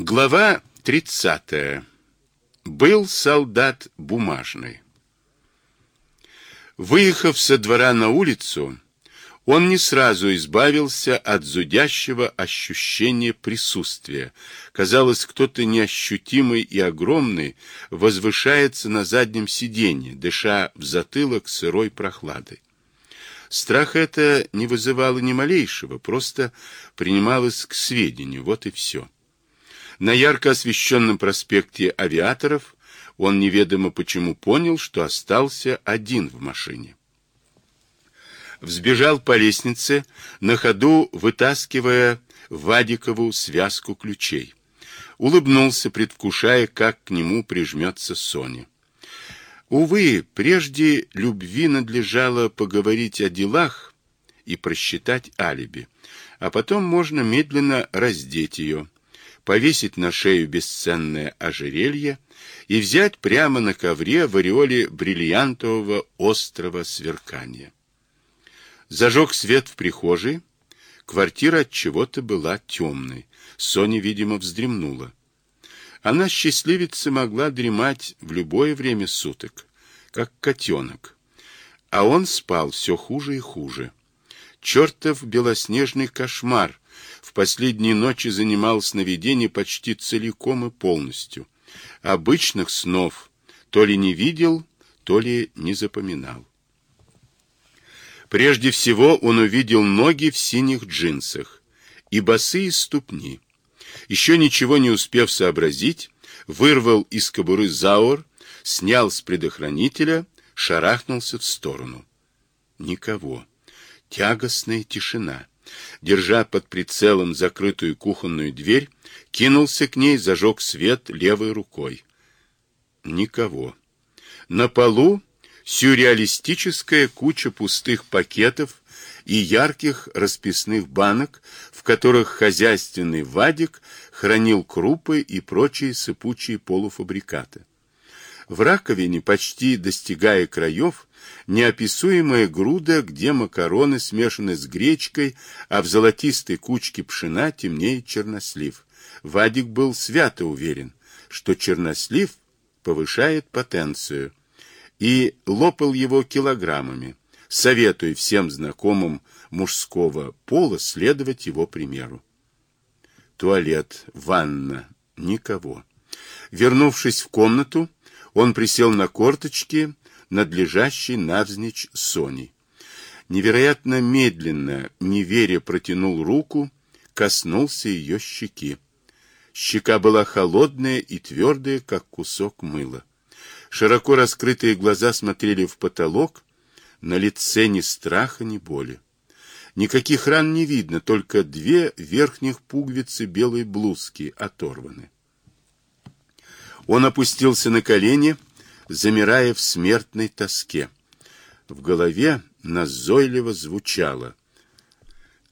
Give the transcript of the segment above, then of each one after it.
Глава 30. Был солдат бумажный. Выехав со двора на улицу, он не сразу избавился от зудящего ощущения присутствия. Казалось, кто-то неощутимый и огромный возвышается на заднем сиденье, дыша в затылок сырой прохладой. Страх это не вызывало ни малейшего, просто принималось к сведению, вот и все. На ярко освещенном проспекте Авиаторов он неведомо почему понял, что остался один в машине взбежал по лестнице, на ходу вытаскивая Вадикову связку ключей. Улыбнулся, предвкушая, как к нему прижмется Соня. Увы, прежде любви надлежало поговорить о делах и просчитать алиби, а потом можно медленно раздеть ее, повесить на шею бесценное ожерелье и взять прямо на ковре в ореоле бриллиантового острого сверкания. Зажег свет в прихожей. Квартира от чего-то была темной. Соня, видимо, вздремнула. Она, счастливица, могла дремать в любое время суток, как котенок. А он спал все хуже и хуже. Чертов белоснежный кошмар в последние ночи занимал сновидение почти целиком и полностью. Обычных снов то ли не видел, то ли не запоминал. Прежде всего он увидел ноги в синих джинсах и босые ступни. Еще ничего не успев сообразить, вырвал из кобуры заур, снял с предохранителя, шарахнулся в сторону. Никого. Тягостная тишина. Держа под прицелом закрытую кухонную дверь, кинулся к ней, зажег свет левой рукой. Никого. На полу сюрреалистическая куча пустых пакетов и ярких расписных банок, в которых хозяйственный Вадик хранил крупы и прочие сыпучие полуфабрикаты. В раковине, почти достигая краев, неописуемая груда, где макароны смешаны с гречкой, а в золотистой кучке пшена темнеет чернослив. Вадик был свято уверен, что чернослив повышает потенцию, и лопал его килограммами, советуя всем знакомым мужского пола следовать его примеру. Туалет, ванна, никого. Вернувшись в комнату, он присел на корточки над лежащей навзничь Соней. Невероятно медленно, не веря, протянул руку, коснулся ее щеки. Щека была холодная и твердая, как кусок мыла. Широко раскрытые глаза смотрели в потолок, на лице ни страха, ни боли. Никаких ран не видно, только две верхних пуговицы белой блузки оторваны. Он опустился на колени, замирая в смертной тоске. В голове назойливо звучало.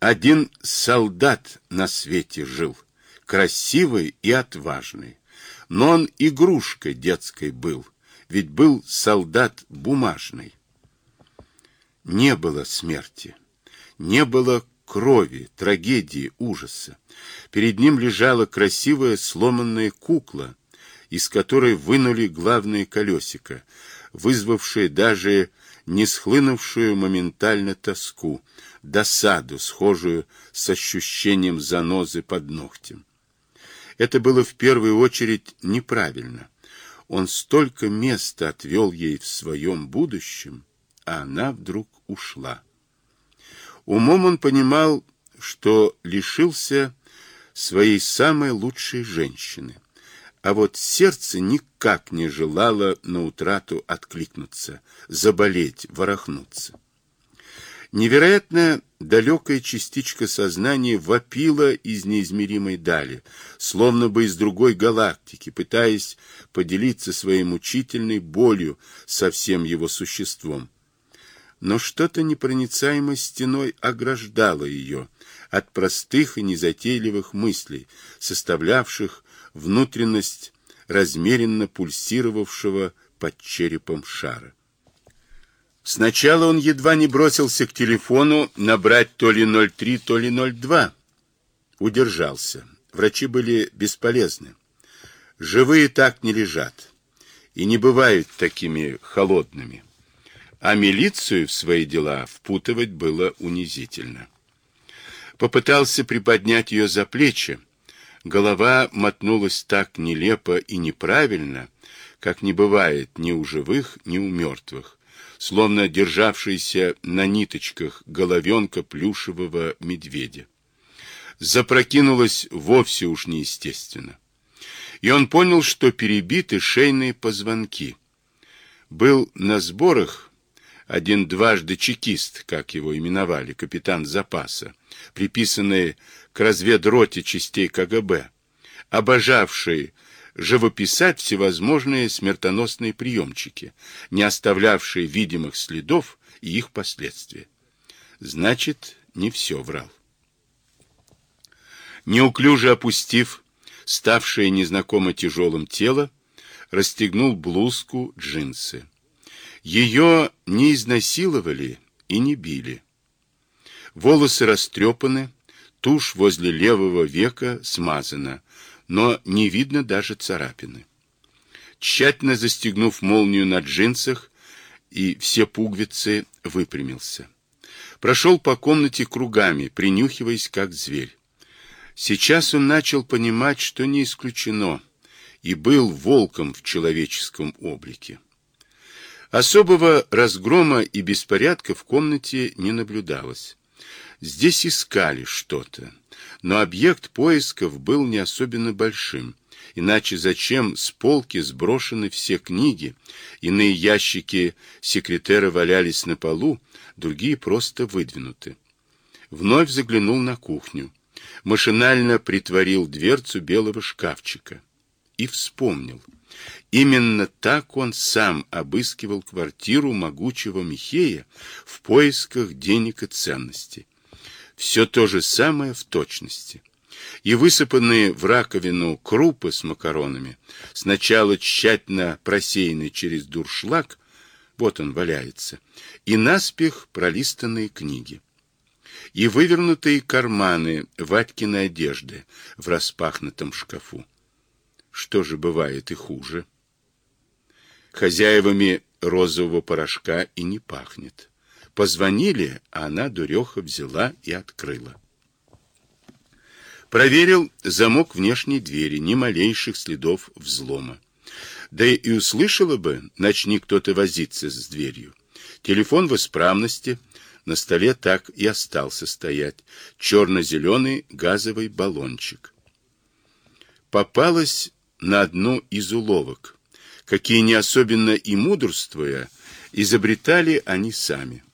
Один солдат на свете жил, красивый и отважный, но он игрушкой детской был — ведь был солдат бумажный. Не было смерти, не было крови, трагедии, ужаса. Перед ним лежала красивая сломанная кукла, из которой вынули главные колесико, вызвавшие даже не схлынувшую моментально тоску, досаду, схожую с ощущением занозы под ногтем. Это было в первую очередь неправильно. Он столько места отвел ей в своем будущем, а она вдруг ушла. Умом он понимал, что лишился своей самой лучшей женщины, а вот сердце никак не желало на утрату откликнуться, заболеть, ворохнуться. Невероятно далекая частичка сознания вопила из неизмеримой дали, словно бы из другой галактики, пытаясь поделиться своей мучительной болью со всем его существом. Но что-то непроницаемой стеной ограждало ее от простых и незатейливых мыслей, составлявших внутренность размеренно пульсировавшего под черепом шара. Сначала он едва не бросился к телефону набрать то ли 03, то ли 02. Удержался. врачи были бесполезны. Живые так не лежат и не бывают такими холодными. А милицию в свои дела впутывать было унизительно. Попытался приподнять ее за плечи. Голова мотнулась так нелепо и неправильно, как не бывает ни у живых, ни у мертвых, словно державшийся на ниточках головенка плюшевого медведя. Запрокинулась вовсе уж неестественно. И он понял, что перебиты шейные позвонки. Был на сборах один дважды чекист, как его именовали, капитан запаса, приписанный к разведроте частей КГБ, обожавший живописать всевозможные смертоносные приемчики, не оставлявшие видимых следов и их последствия. Значит, не все врал. Неуклюже опустив ставшее незнакомо тяжелым тело, расстегнул блузку, джинсы. Ее не изнасиловали и не били. Волосы растрепаны, тушь возле левого века смазана, но не видно даже царапины. Тщательно застегнув молнию на джинсах и все пуговицы, выпрямился. Прошел по комнате кругами, принюхиваясь как зверь. Сейчас он начал понимать, что не исключено, и был волком в человеческом облике. Особого разгрома и беспорядка в комнате не наблюдалось. Здесь искали что-то, но объект поисков был не особенно большим. Иначе зачем с полки сброшены все книги, иные ящики секретера валялись на полу, другие просто выдвинуты. Вновь заглянул на кухню, машинально притворил дверцу белого шкафчика и вспомнил. Именно так он сам обыскивал квартиру могучего Михея в поисках денег и ценностей. Все то же самое в точности. И высыпанные в раковину крупы с макаронами, сначала тщательно просеянные через дуршлаг, вот он валяется, и наспех пролистанные книги. И вывернутые карманы Ватькиной одежды в распахнутом шкафу. Что же бывает и хуже? Хозяевами розового порошка и не пахнет. Позвонили, а она, дуреха, взяла и открыла. Проверил замок внешней двери, ни малейших следов взлома. Да и услышала бы, начни кто-то возиться с дверью. Телефон в исправности, на столе так и остался стоять. Черно-зеленый газовый баллончик. Попалась на одну из уловок, какие не особенно и мудрствуя, изобретали они сами.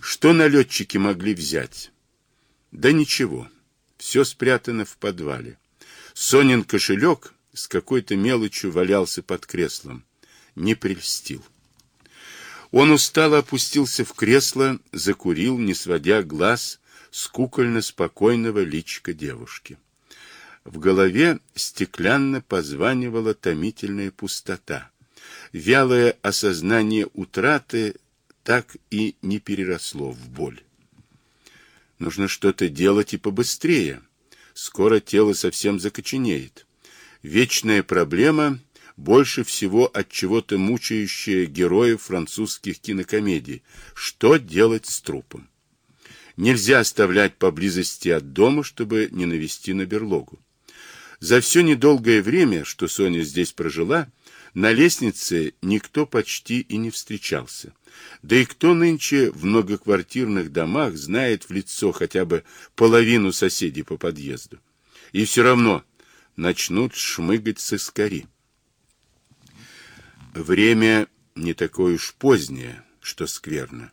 Что налетчики могли взять? Да ничего. Все спрятано в подвале. Сонин кошелек с какой-то мелочью валялся под креслом. Не прельстил. Он устало опустился в кресло, закурил, не сводя глаз с кукольно-спокойного личика девушки. В голове стеклянно позванивала томительная пустота. Вялое осознание утраты так и не переросло в боль. Нужно что-то делать и побыстрее. Скоро тело совсем закоченеет. Вечная проблема, больше всего от чего-то мучающая героев французских кинокомедий. Что делать с трупом? Нельзя оставлять поблизости от дома, чтобы не навести на берлогу. За все недолгое время, что Соня здесь прожила, на лестнице никто почти и не встречался. Да и кто нынче в многоквартирных домах знает в лицо хотя бы половину соседей по подъезду? И все равно начнут шмыгать сыскари. Время не такое уж позднее, что скверно.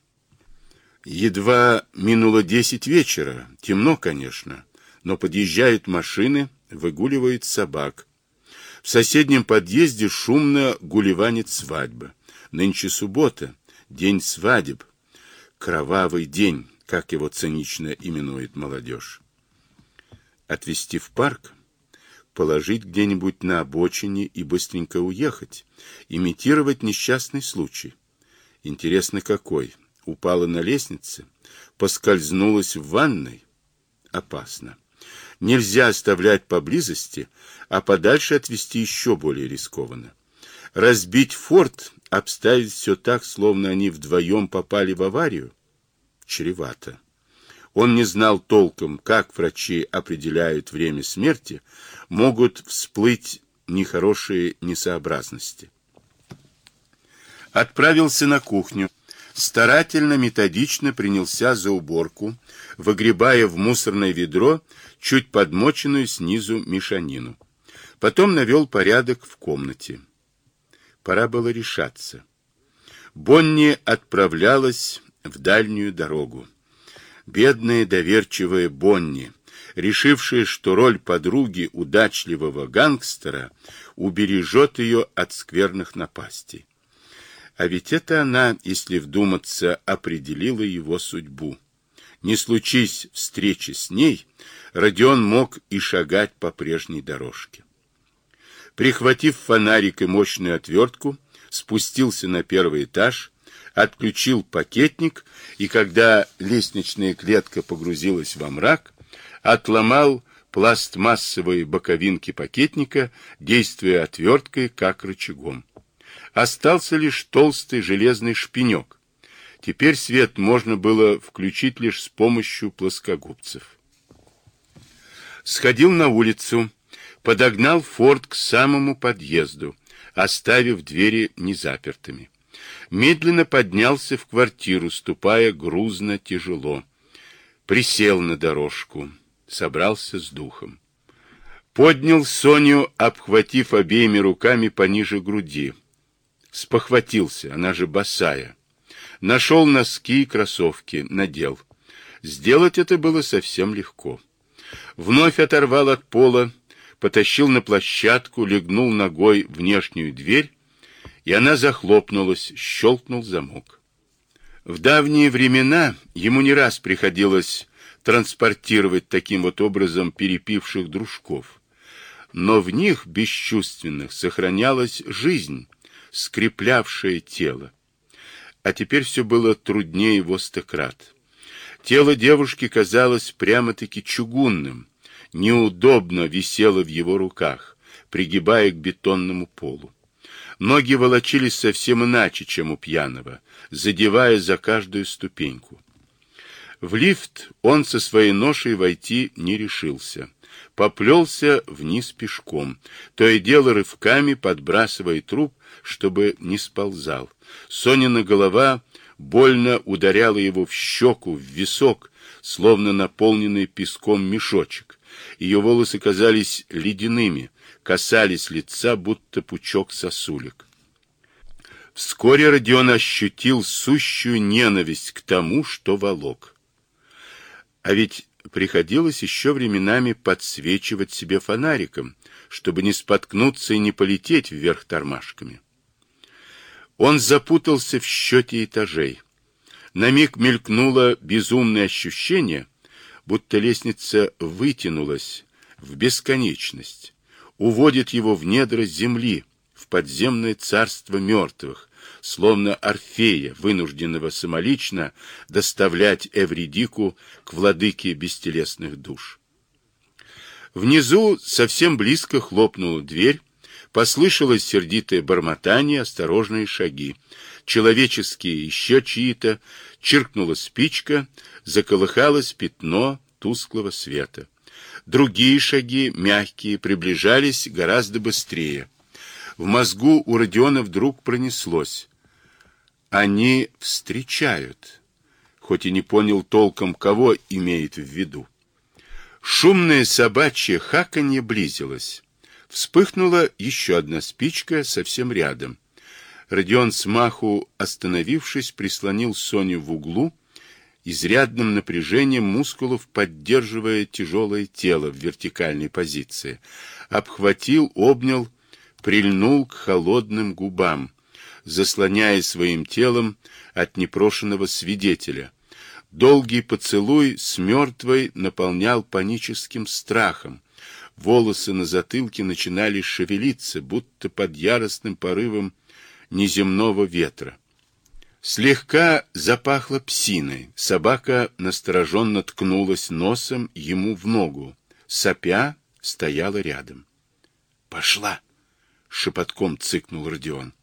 Едва минуло десять вечера, темно, конечно, но подъезжают машины, выгуливают собак, в соседнем подъезде шумно гулеванит свадьба. Нынче суббота, день свадеб. Кровавый день, как его цинично именует молодежь. Отвезти в парк, положить где-нибудь на обочине и быстренько уехать, имитировать несчастный случай. Интересно какой? Упала на лестнице, поскользнулась в ванной? Опасно. Нельзя оставлять поблизости, а подальше отвести еще более рискованно. Разбить форт, обставить все так, словно они вдвоем попали в аварию, чревато. Он не знал толком, как врачи определяют время смерти, могут всплыть нехорошие несообразности. Отправился на кухню. Старательно, методично принялся за уборку, выгребая в мусорное ведро чуть подмоченную снизу мешанину. Потом навел порядок в комнате. Пора было решаться. Бонни отправлялась в дальнюю дорогу. Бедная доверчивая Бонни, решившая, что роль подруги удачливого гангстера убережет ее от скверных напастей. А ведь это она, если вдуматься, определила его судьбу. Не случись встречи с ней, Родион мог и шагать по прежней дорожке. Прихватив фонарик и мощную отвертку, спустился на первый этаж, отключил пакетник и, когда лестничная клетка погрузилась во мрак, отломал пластмассовые боковинки пакетника, действуя отверткой как рычагом. Остался лишь толстый железный шпинек. Теперь свет можно было включить лишь с помощью плоскогубцев. Сходил на улицу, подогнал форт к самому подъезду, оставив двери незапертыми медленно поднялся в квартиру, ступая грузно, тяжело. Присел на дорожку, собрался с духом. Поднял Соню, обхватив обеими руками пониже груди. Спохватился, она же босая. Нашел носки и кроссовки, надел. Сделать это было совсем легко. Вновь оторвал от пола, потащил на площадку, легнул ногой внешнюю дверь и она захлопнулась, щелкнул замок. В давние времена ему не раз приходилось транспортировать таким вот образом перепивших дружков, но в них, бесчувственных, сохранялась жизнь, скреплявшая тело. А теперь все было труднее во стократ. Тело девушки казалось прямо-таки чугунным, неудобно висело в его руках, пригибая к бетонному полу. Ноги волочились совсем иначе, чем у пьяного, задевая за каждую ступеньку. В лифт он со своей ношей войти не решился. Поплелся вниз пешком, то и дело рывками подбрасывая труп, чтобы не сползал. Сонина голова больно ударяла его в щеку, в висок, словно наполненный песком мешочек. Ее волосы казались ледяными, касались лица, будто пучок сосулек. Вскоре Родион ощутил сущую ненависть к тому, что волок. А ведь приходилось еще временами подсвечивать себе фонариком, чтобы не споткнуться и не полететь вверх тормашками. Он запутался в счете этажей. На миг мелькнуло безумное ощущение, будто лестница вытянулась в бесконечность уводит его в недра земли, в подземное царство мертвых, словно Орфея, вынужденного самолично доставлять Эвридику к владыке бестелесных душ. Внизу совсем близко хлопнула дверь, послышалось сердитое бормотание, осторожные шаги. Человеческие еще чьи-то, чиркнула спичка, заколыхалось пятно тусклого света. Другие шаги, мягкие, приближались гораздо быстрее. В мозгу у Родиона вдруг пронеслось. Они встречают, хоть и не понял толком, кого имеет в виду. Шумное собачье хаканье близилось. Вспыхнула еще одна спичка совсем рядом. Родион смаху, остановившись, прислонил Соню в углу, изрядным напряжением мускулов поддерживая тяжелое тело в вертикальной позиции, обхватил, обнял, прильнул к холодным губам, заслоняя своим телом от непрошенного свидетеля. Долгий поцелуй с мертвой наполнял паническим страхом. Волосы на затылке начинали шевелиться, будто под яростным порывом неземного ветра. Слегка запахло псиной. Собака настороженно ткнулась носом ему в ногу, сопя, стояла рядом. «Пошла!» — шепотком цыкнул Родион.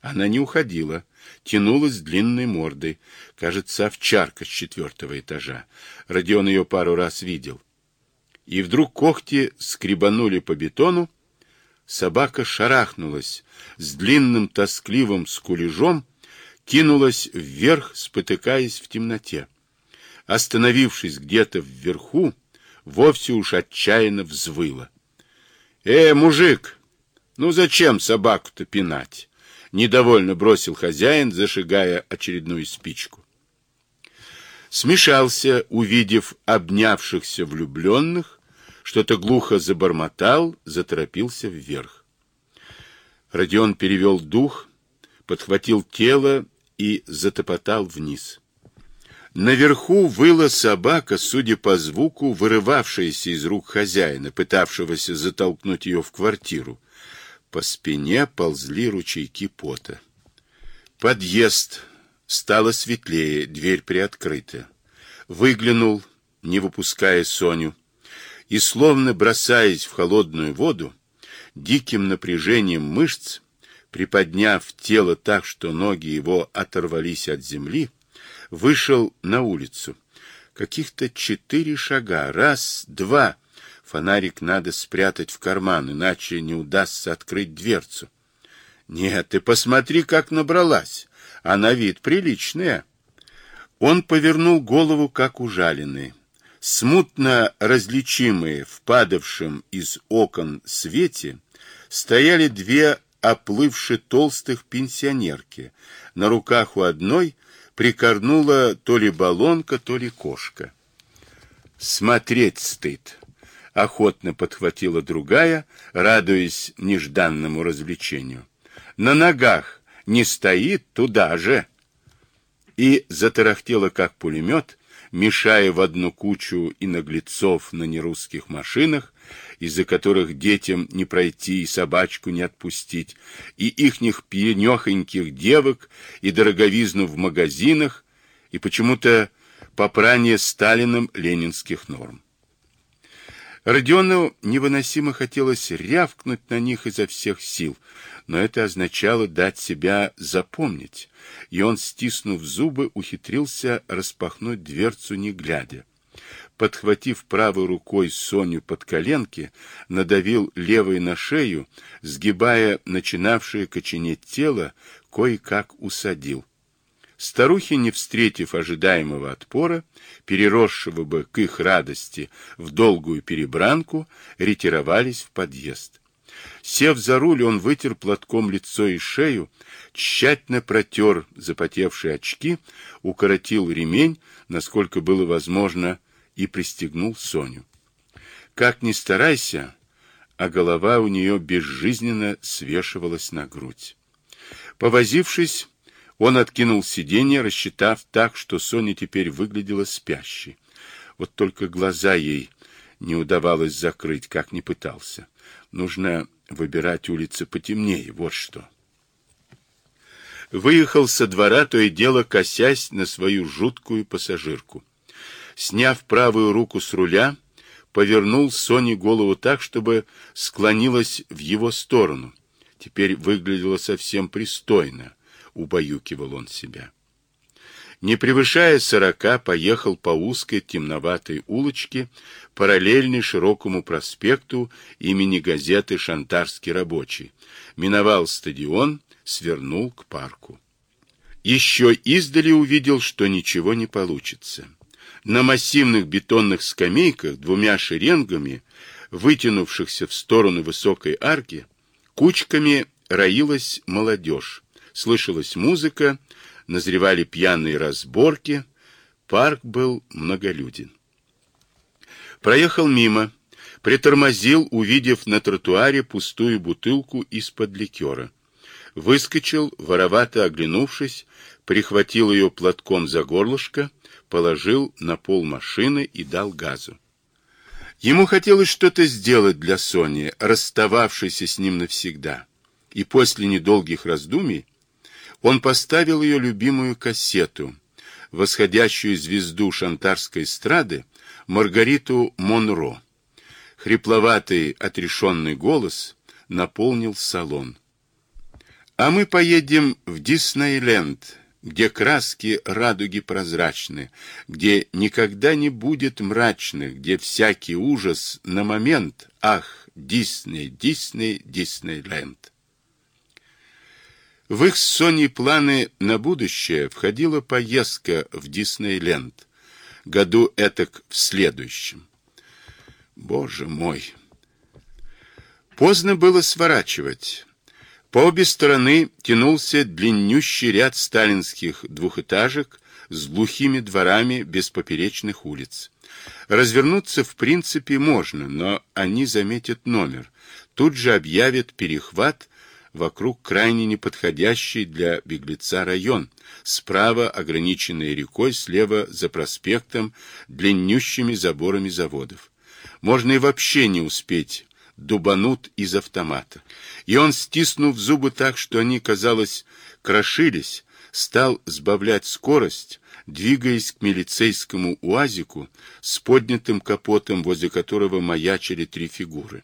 Она не уходила, тянулась длинной мордой. Кажется, овчарка с четвертого этажа. Родион ее пару раз видел. И вдруг когти скребанули по бетону. Собака шарахнулась с длинным тоскливым скулежом, кинулась вверх, спотыкаясь в темноте. Остановившись где-то вверху, вовсе уж отчаянно взвыла. — Э, мужик, ну зачем собаку-то пинать? Недовольно бросил хозяин, зашигая очередную спичку. Смешался, увидев обнявшихся влюбленных, что-то глухо забормотал, заторопился вверх. Родион перевел дух, подхватил тело и затопотал вниз. Наверху выла собака, судя по звуку, вырывавшаяся из рук хозяина, пытавшегося затолкнуть ее в квартиру. По спине ползли ручейки пота. Подъезд. Стало светлее, дверь приоткрыта. Выглянул, не выпуская Соню, и, словно бросаясь в холодную воду, диким напряжением мышц, приподняв тело так, что ноги его оторвались от земли, вышел на улицу. Каких-то четыре шага, раз, два — Фонарик надо спрятать в карман, иначе не удастся открыть дверцу. Нет, ты посмотри, как набралась. А на вид приличная. Он повернул голову, как ужаленный. Смутно различимые в падавшем из окон свете стояли две оплывшие толстых пенсионерки. На руках у одной прикорнула то ли баллонка, то ли кошка. Смотреть стыд охотно подхватила другая, радуясь нежданному развлечению. На ногах не стоит туда же. И затарахтела, как пулемет, мешая в одну кучу и наглецов на нерусских машинах, из-за которых детям не пройти и собачку не отпустить, и ихних пьянехоньких девок, и дороговизну в магазинах, и почему-то попрание Сталиным ленинских норм. Родиону невыносимо хотелось рявкнуть на них изо всех сил, но это означало дать себя запомнить, и он, стиснув зубы, ухитрился распахнуть дверцу, не глядя. Подхватив правой рукой Соню под коленки, надавил левой на шею, сгибая начинавшее коченеть тело, кое-как усадил. Старухи, не встретив ожидаемого отпора, переросшего бы к их радости в долгую перебранку, ретировались в подъезд. Сев за руль, он вытер платком лицо и шею, тщательно протер запотевшие очки, укоротил ремень, насколько было возможно, и пристегнул Соню. Как ни старайся, а голова у нее безжизненно свешивалась на грудь. Повозившись, он откинул сиденье, рассчитав так, что Соня теперь выглядела спящей. Вот только глаза ей не удавалось закрыть, как ни пытался. Нужно выбирать улицы потемнее, вот что. Выехал со двора, то и дело косясь на свою жуткую пассажирку. Сняв правую руку с руля, повернул Соне голову так, чтобы склонилась в его сторону. Теперь выглядело совсем пристойно убаюкивал он себя. Не превышая сорока, поехал по узкой темноватой улочке, параллельной широкому проспекту имени газеты «Шантарский рабочий», миновал стадион, свернул к парку. Еще издали увидел, что ничего не получится. На массивных бетонных скамейках двумя шеренгами, вытянувшихся в сторону высокой арки, кучками роилась молодежь, слышалась музыка, назревали пьяные разборки, парк был многолюден. Проехал мимо, притормозил, увидев на тротуаре пустую бутылку из-под ликера. Выскочил, воровато оглянувшись, прихватил ее платком за горлышко, положил на пол машины и дал газу. Ему хотелось что-то сделать для Сони, расстававшейся с ним навсегда. И после недолгих раздумий он поставил ее любимую кассету, восходящую звезду шантарской эстрады Маргариту Монро. Хрипловатый, отрешенный голос наполнил салон. А мы поедем в Диснейленд, где краски радуги прозрачны, где никогда не будет мрачных, где всякий ужас на момент, ах, Дисней, Дисней, Диснейленд. В их с Соней планы на будущее входила поездка в Диснейленд, году этак в следующем. Боже мой! Поздно было сворачивать. По обе стороны тянулся длиннющий ряд сталинских двухэтажек с глухими дворами без поперечных улиц. Развернуться в принципе можно, но они заметят номер. Тут же объявят перехват вокруг крайне неподходящий для беглеца район, справа ограниченный рекой, слева за проспектом длиннющими заборами заводов. Можно и вообще не успеть, дубанут из автомата. И он, стиснув зубы так, что они, казалось, крошились, стал сбавлять скорость, двигаясь к милицейскому уазику с поднятым капотом, возле которого маячили три фигуры.